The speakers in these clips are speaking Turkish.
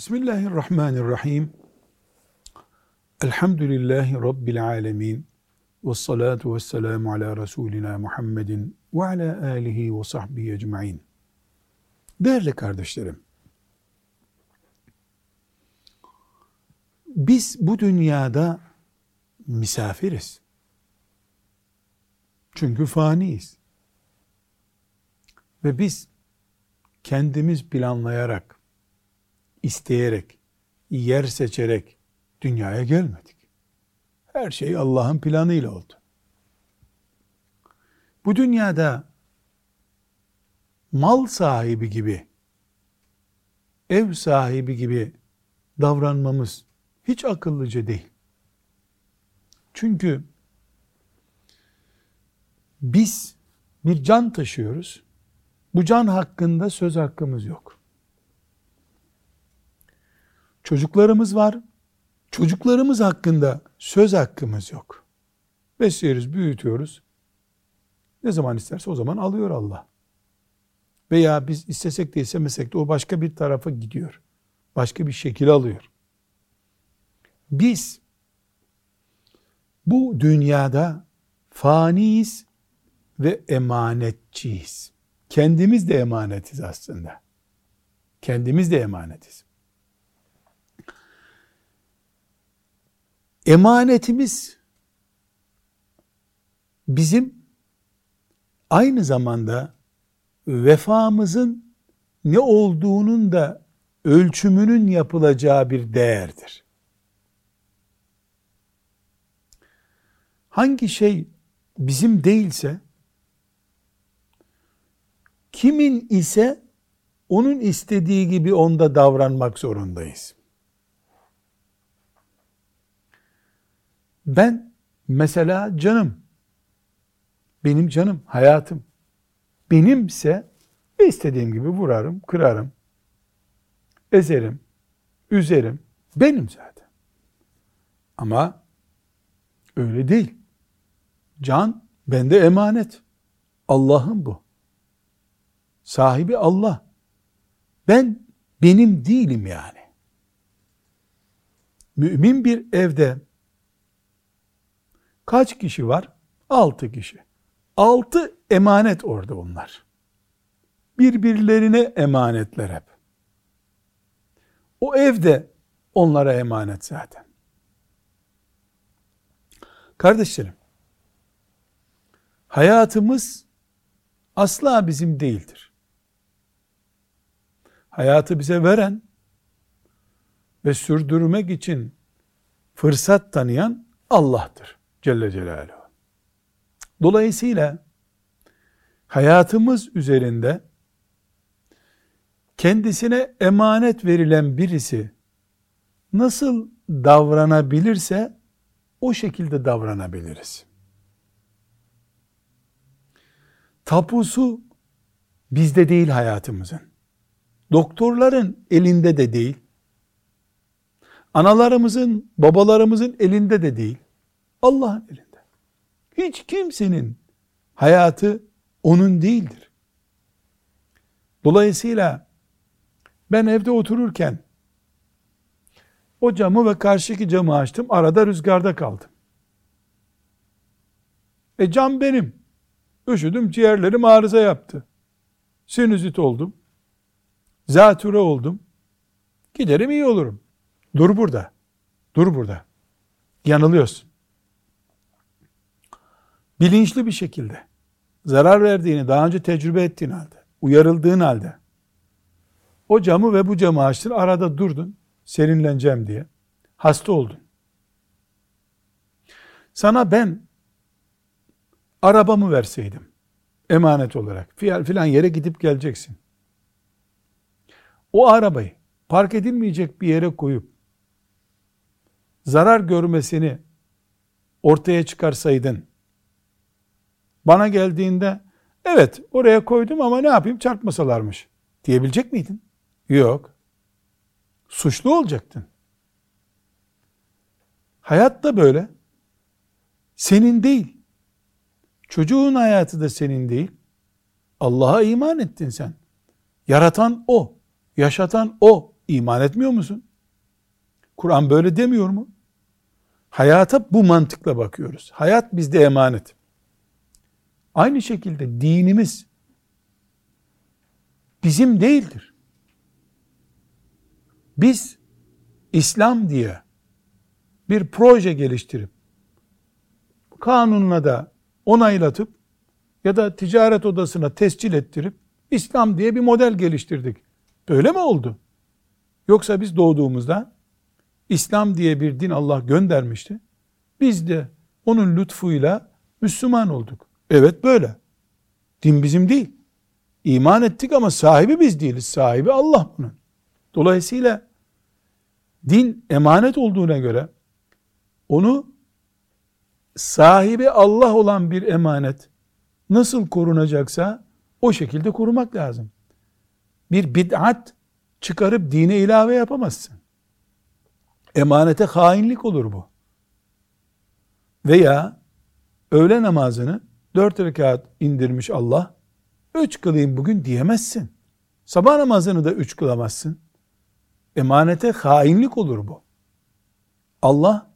Bismillahirrahmanirrahim. Elhamdülillahi Rabbil alemin. Ve salatu ve selamu ala Resulina Muhammedin ve ala alihi ve sahbihi ecma'in. Değerli kardeşlerim, biz bu dünyada misafiriz. Çünkü faniyiz. Ve biz kendimiz planlayarak, isteyerek, yer seçerek dünyaya gelmedik. Her şey Allah'ın planıyla oldu. Bu dünyada mal sahibi gibi, ev sahibi gibi davranmamız hiç akıllıca değil. Çünkü biz bir can taşıyoruz. Bu can hakkında söz hakkımız yok. Çocuklarımız var. Çocuklarımız hakkında söz hakkımız yok. Besliyoruz, büyütüyoruz. Ne zaman isterse o zaman alıyor Allah. Veya biz istesek de istemesek de o başka bir tarafa gidiyor. Başka bir şekil alıyor. Biz bu dünyada faniyiz ve emanetçiyiz. Kendimiz de emanetiz aslında. Kendimiz de emanetiz. Emanetimiz bizim aynı zamanda vefamızın ne olduğunun da ölçümünün yapılacağı bir değerdir. Hangi şey bizim değilse kimin ise onun istediği gibi onda davranmak zorundayız. Ben mesela canım, benim canım, hayatım, benimse istediğim gibi vurarım, kırarım, ezerim, üzerim, benim zaten. Ama öyle değil. Can bende emanet. Allah'ın bu. Sahibi Allah. Ben benim değilim yani. Mümin bir evde Kaç kişi var? Altı kişi. Altı emanet orada onlar. Birbirlerine emanetler hep. O evde onlara emanet zaten. Kardeşlerim, hayatımız asla bizim değildir. Hayatı bize veren ve sürdürmek için fırsat tanıyan Allah'tır. Celle Celaluhu. Dolayısıyla hayatımız üzerinde kendisine emanet verilen birisi nasıl davranabilirse o şekilde davranabiliriz. Tapusu bizde değil hayatımızın. Doktorların elinde de değil. Analarımızın, babalarımızın elinde de değil. Allah'ın elinde. Hiç kimsenin hayatı onun değildir. Dolayısıyla ben evde otururken o camı ve karşıki camı açtım. Arada rüzgarda kaldım. E cam benim. Üşüdüm ciğerlerim arıza yaptı. Sinüzit oldum. Zatüre oldum. Giderim iyi olurum. Dur burada. Dur burada. Yanılıyorsun bilinçli bir şekilde zarar verdiğini daha önce tecrübe ettiğin halde, uyarıldığın halde o camı ve bu camı açtın, arada durdun, serinleneceğim diye. Hasta oldun. Sana ben arabamı verseydim, emanet olarak, filan yere gidip geleceksin. O arabayı park edilmeyecek bir yere koyup, zarar görmesini ortaya çıkarsaydın, bana geldiğinde evet oraya koydum ama ne yapayım çarpmasalarmış diyebilecek miydin? Yok. Suçlu olacaktın. Hayat da böyle. Senin değil. Çocuğun hayatı da senin değil. Allah'a iman ettin sen. Yaratan o, yaşatan o, İman etmiyor musun? Kur'an böyle demiyor mu? Hayata bu mantıkla bakıyoruz. Hayat bizde emanet. Aynı şekilde dinimiz bizim değildir. Biz İslam diye bir proje geliştirip kanunla da onaylatıp ya da ticaret odasına tescil ettirip İslam diye bir model geliştirdik. Böyle mi oldu? Yoksa biz doğduğumuzda İslam diye bir din Allah göndermişti. Biz de onun lütfuyla Müslüman olduk. Evet böyle. Din bizim değil. İman ettik ama sahibi biz değiliz. Sahibi Allah bunun. Dolayısıyla din emanet olduğuna göre onu sahibi Allah olan bir emanet nasıl korunacaksa o şekilde korumak lazım. Bir bid'at çıkarıp dine ilave yapamazsın. Emanete hainlik olur bu. Veya öğle namazını dört rekat indirmiş Allah, üç kılayım bugün diyemezsin. Sabah namazını da üç kılamazsın. Emanete hainlik olur bu. Allah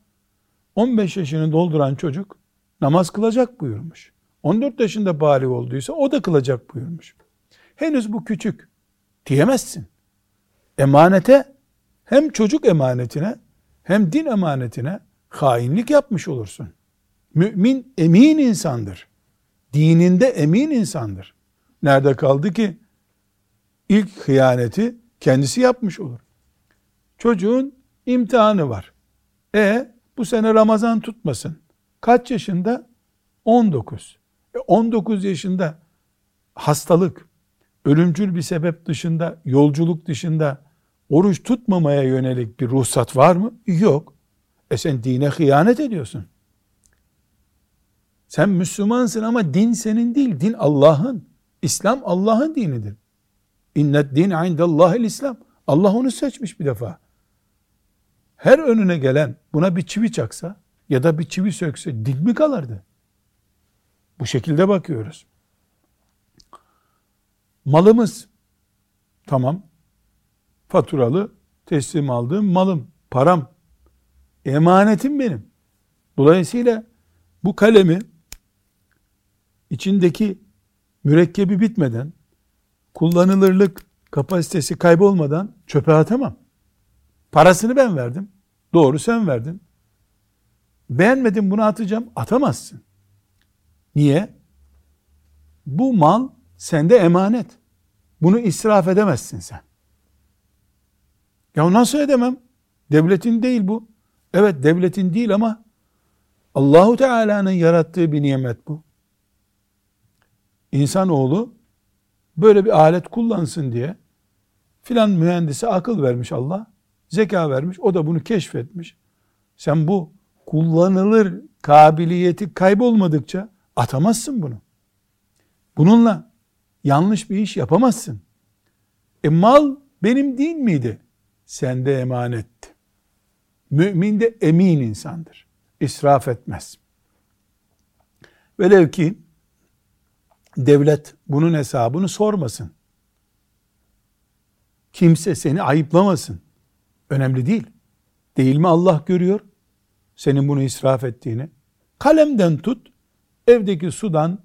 15 yaşını dolduran çocuk namaz kılacak buyurmuş. 14 yaşında bari olduysa o da kılacak buyurmuş. Henüz bu küçük diyemezsin. Emanete hem çocuk emanetine hem din emanetine hainlik yapmış olursun. Mümin emin insandır. Dininde emin insandır. Nerede kaldı ki ilk hıyaneti kendisi yapmış olur. Çocuğun imtihanı var. E bu sene Ramazan tutmasın. Kaç yaşında? 19. E 19 yaşında hastalık, ölümcül bir sebep dışında, yolculuk dışında oruç tutmamaya yönelik bir ruhsat var mı? Yok. E sen dine hıyanet ediyorsun. Sen Müslümansın ama din senin değil. Din Allah'ın. İslam Allah'ın dinidir. İnnet din indallahil İslam. Allah onu seçmiş bir defa. Her önüne gelen buna bir çivi çaksa ya da bir çivi sökse din mi kalırdı? Bu şekilde bakıyoruz. Malımız tamam faturalı teslim aldığım malım, param, emanetim benim. Dolayısıyla bu kalemi içindeki mürekkebi bitmeden, kullanılırlık kapasitesi kaybolmadan çöpe atamam. Parasını ben verdim. Doğru sen verdin. Beğenmedim bunu atacağım. Atamazsın. Niye? Bu mal sende emanet. Bunu israf edemezsin sen. Ya nasıl edemem? Devletin değil bu. Evet devletin değil ama Allahu Teala'nın yarattığı bir nimet bu. İnsanoğlu böyle bir alet kullansın diye filan mühendise akıl vermiş Allah. Zeka vermiş. O da bunu keşfetmiş. Sen bu kullanılır kabiliyeti kaybolmadıkça atamazsın bunu. Bununla yanlış bir iş yapamazsın. E mal benim değil miydi? Sende emanetti. Mümin de emin insandır. İsraf etmez. Velev ki devlet bunun hesabını sormasın. Kimse seni ayıplamasın. Önemli değil. Değil mi Allah görüyor? Senin bunu israf ettiğini. Kalemden tut, evdeki sudan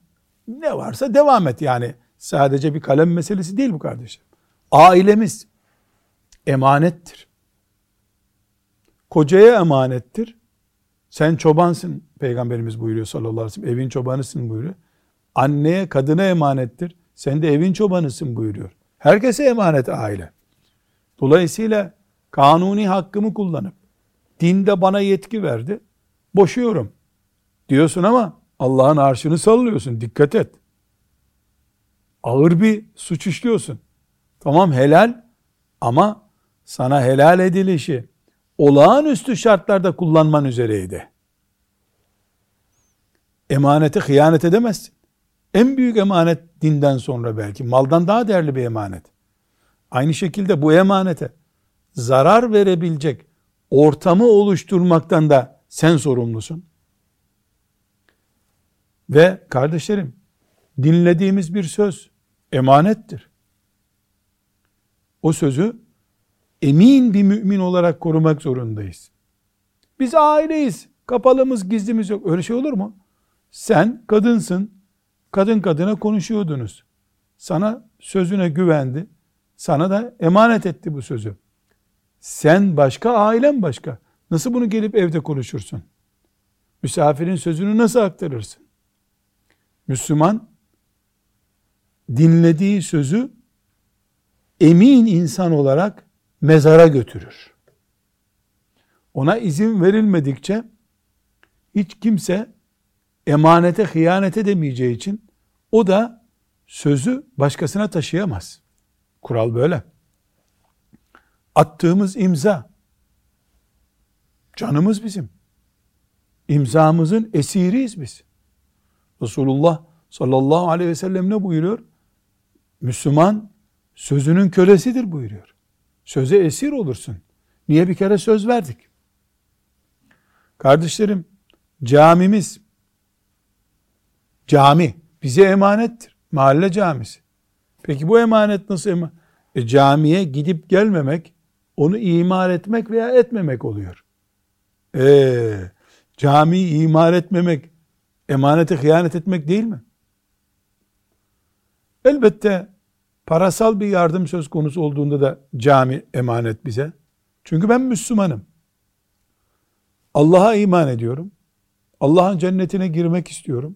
ne varsa devam et yani. Sadece bir kalem meselesi değil bu kardeşim. Ailemiz emanettir. Kocaya emanettir. Sen çobansın peygamberimiz buyuruyor sallallahu aleyhi ve sellem. Evin çobanısın buyuruyor. Anneye, kadına emanettir. Sen de evin çobanısın buyuruyor. Herkese emanet aile. Dolayısıyla kanuni hakkımı kullanıp dinde bana yetki verdi. Boşuyorum diyorsun ama Allah'ın arşını sallıyorsun. Dikkat et. Ağır bir suç işliyorsun. Tamam helal ama sana helal edilişi olağanüstü şartlarda kullanman üzereydi. Emanete hıyanet edemezsin. En büyük emanet dinden sonra belki maldan daha değerli bir emanet. Aynı şekilde bu emanete zarar verebilecek ortamı oluşturmaktan da sen sorumlusun. Ve kardeşlerim dinlediğimiz bir söz emanettir. O sözü emin bir mümin olarak korumak zorundayız. Biz aileyiz. Kapalımız, gizlimiz yok. Öyle şey olur mu? Sen kadınsın. Kadın kadına konuşuyordunuz. Sana sözüne güvendi. Sana da emanet etti bu sözü. Sen başka, ailen başka. Nasıl bunu gelip evde konuşursun? Misafirin sözünü nasıl aktarırsın? Müslüman dinlediği sözü emin insan olarak mezara götürür. Ona izin verilmedikçe hiç kimse emanete hıyanet edemeyeceği için o da sözü başkasına taşıyamaz. Kural böyle. Attığımız imza canımız bizim. İmzamızın esiriyiz biz. Resulullah sallallahu aleyhi ve sellem ne buyuruyor? Müslüman sözünün kölesidir buyuruyor. Söze esir olursun. Niye bir kere söz verdik? Kardeşlerim, camimiz, cami bize emanettir. Mahalle camisi. Peki bu emanet nasıl emanet? E, camiye gidip gelmemek, onu imar etmek veya etmemek oluyor. E, camiyi imar etmemek, emanete hıyanet etmek değil mi? Elbette parasal bir yardım söz konusu olduğunda da cami emanet bize. Çünkü ben Müslümanım. Allah'a iman ediyorum. Allah'ın cennetine girmek istiyorum.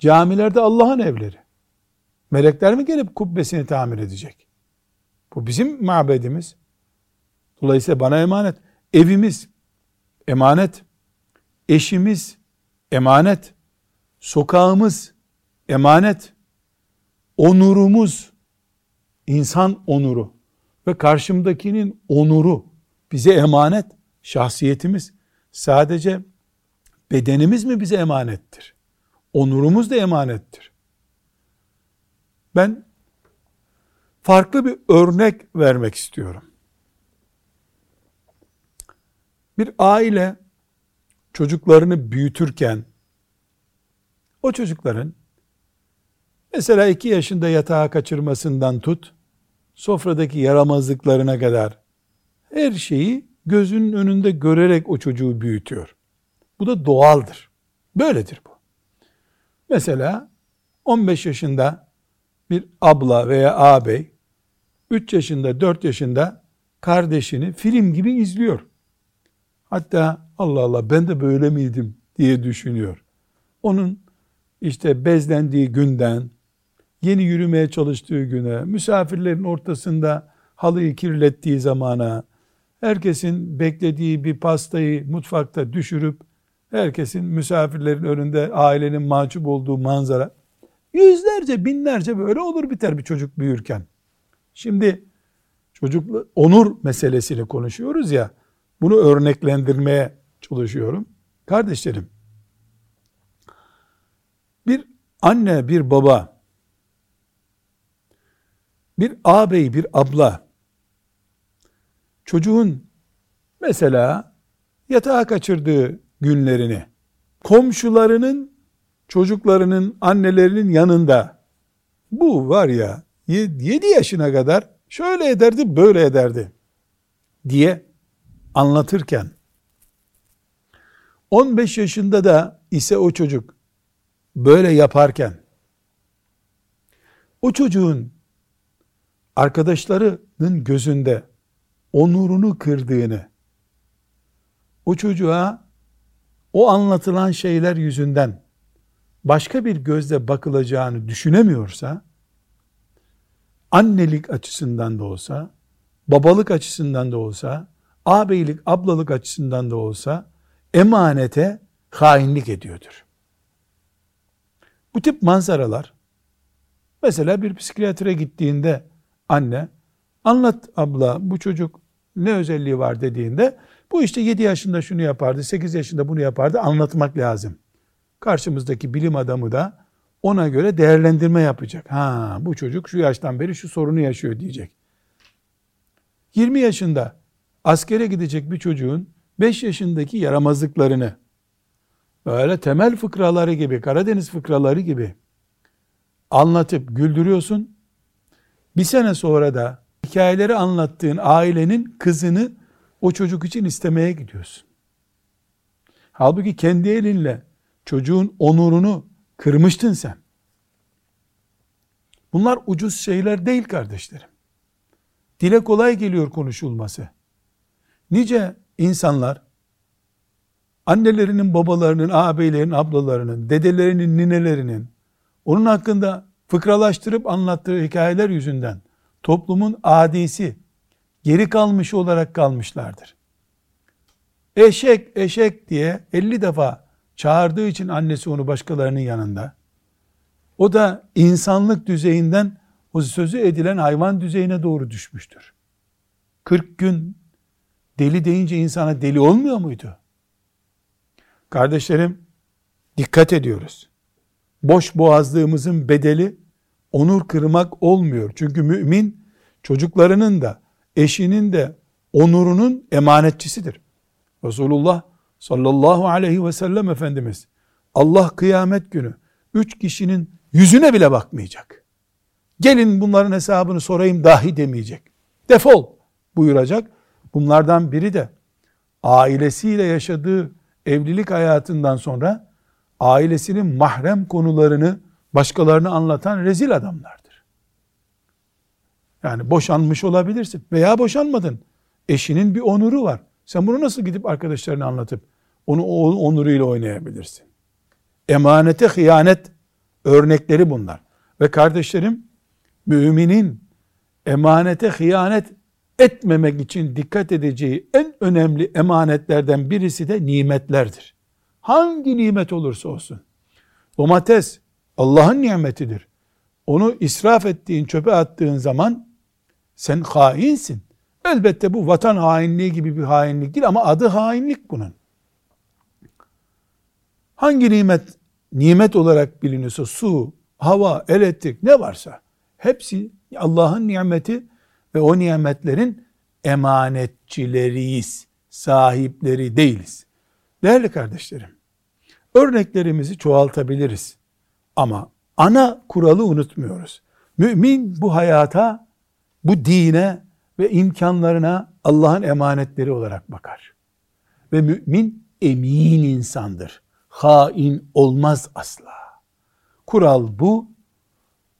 Camilerde Allah'ın evleri. Melekler mi gelip kubbesini tamir edecek? Bu bizim mabedimiz. Dolayısıyla bana emanet. Evimiz emanet. Eşimiz emanet. Sokağımız emanet. Onurumuz insan onuru ve karşımdakinin onuru bize emanet. Şahsiyetimiz sadece bedenimiz mi bize emanettir? Onurumuz da emanettir. Ben farklı bir örnek vermek istiyorum. Bir aile çocuklarını büyütürken o çocukların mesela iki yaşında yatağa kaçırmasından tut, sofradaki yaramazlıklarına kadar her şeyi gözünün önünde görerek o çocuğu büyütüyor. Bu da doğaldır. Böyledir bu. Mesela 15 yaşında bir abla veya ağabey 3 yaşında 4 yaşında kardeşini film gibi izliyor. Hatta Allah Allah ben de böyle miydim diye düşünüyor. Onun işte bezlendiği günden, yeni yürümeye çalıştığı güne, misafirlerin ortasında halıyı kirlettiği zamana, herkesin beklediği bir pastayı mutfakta düşürüp, herkesin misafirlerin önünde ailenin mahcup olduğu manzara, yüzlerce, binlerce böyle olur biter bir çocuk büyürken. Şimdi çocuk onur meselesini konuşuyoruz ya, bunu örneklendirmeye çalışıyorum. Kardeşlerim, bir anne, bir baba, bir ağabey, bir abla, çocuğun mesela yatağa kaçırdığı günlerini, komşularının, çocuklarının, annelerinin yanında, bu var ya, 7 yaşına kadar şöyle ederdi, böyle ederdi diye anlatırken 15 yaşında da ise o çocuk böyle yaparken o çocuğun arkadaşlarının gözünde onurunu kırdığını o çocuğa o anlatılan şeyler yüzünden başka bir gözle bakılacağını düşünemiyorsa annelik açısından da olsa babalık açısından da olsa ağabeylik, ablalık açısından da olsa emanete hainlik ediyordur. Bu tip manzaralar mesela bir psikiyatre gittiğinde anne anlat abla bu çocuk ne özelliği var dediğinde bu işte 7 yaşında şunu yapardı, 8 yaşında bunu yapardı anlatmak lazım. Karşımızdaki bilim adamı da ona göre değerlendirme yapacak. Ha bu çocuk şu yaştan beri şu sorunu yaşıyor diyecek. 20 yaşında askere gidecek bir çocuğun 5 yaşındaki yaramazlıklarını böyle temel fıkraları gibi, Karadeniz fıkraları gibi anlatıp güldürüyorsun. Bir sene sonra da hikayeleri anlattığın ailenin kızını o çocuk için istemeye gidiyorsun. Halbuki kendi elinle çocuğun onurunu kırmıştın sen. Bunlar ucuz şeyler değil kardeşlerim. Dile kolay geliyor konuşulması. Nice insanlar annelerinin, babalarının, ağabeylerinin, ablalarının, dedelerinin, ninelerinin onun hakkında fıkralaştırıp anlattığı hikayeler yüzünden toplumun adisi, geri kalmış olarak kalmışlardır. Eşek, eşek diye 50 defa çağırdığı için annesi onu başkalarının yanında. O da insanlık düzeyinden o sözü edilen hayvan düzeyine doğru düşmüştür. 40 gün deli deyince insana deli olmuyor muydu? Kardeşlerim dikkat ediyoruz. Boş boğazlığımızın bedeli onur kırmak olmuyor. Çünkü mümin çocuklarının da eşinin de onurunun emanetçisidir. Resulullah sallallahu aleyhi ve sellem Efendimiz Allah kıyamet günü üç kişinin yüzüne bile bakmayacak. Gelin bunların hesabını sorayım dahi demeyecek. Defol buyuracak. Bunlardan biri de ailesiyle yaşadığı evlilik hayatından sonra ailesinin mahrem konularını başkalarına anlatan rezil adamlardır. Yani boşanmış olabilirsin veya boşanmadın. Eşinin bir onuru var. Sen bunu nasıl gidip arkadaşlarına anlatıp onu o onuruyla oynayabilirsin? Emanete hıyanet örnekleri bunlar. Ve kardeşlerim müminin emanete hıyanet etmemek için dikkat edeceği en önemli emanetlerden birisi de nimetlerdir. Hangi nimet olursa olsun. Domates Allah'ın nimetidir. Onu israf ettiğin, çöpe attığın zaman sen hainsin. Elbette bu vatan hainliği gibi bir hainlik değil ama adı hainlik bunun. Hangi nimet nimet olarak biliniyorsa su, hava, elektrik ne varsa hepsi Allah'ın nimeti ve o nimetlerin emanetçileriyiz. Sahipleri değiliz. Değerli kardeşlerim, örneklerimizi çoğaltabiliriz. Ama ana kuralı unutmuyoruz. Mümin bu hayata, bu dine ve imkanlarına Allah'ın emanetleri olarak bakar. Ve mümin emin insandır. Hain olmaz asla. Kural bu,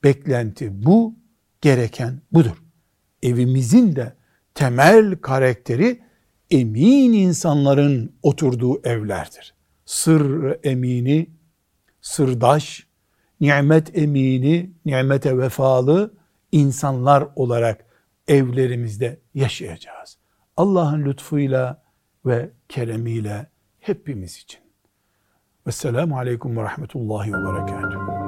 beklenti bu, gereken budur. Evimizin de temel karakteri emin insanların oturduğu evlerdir. Sır emini, sırdaş, nimet emini, nimete vefalı insanlar olarak evlerimizde yaşayacağız. Allah'ın lütfuyla ve keremiyle hepimiz için. Vesselamu Aleyküm ve Rahmetullahi ve Berekatuhu.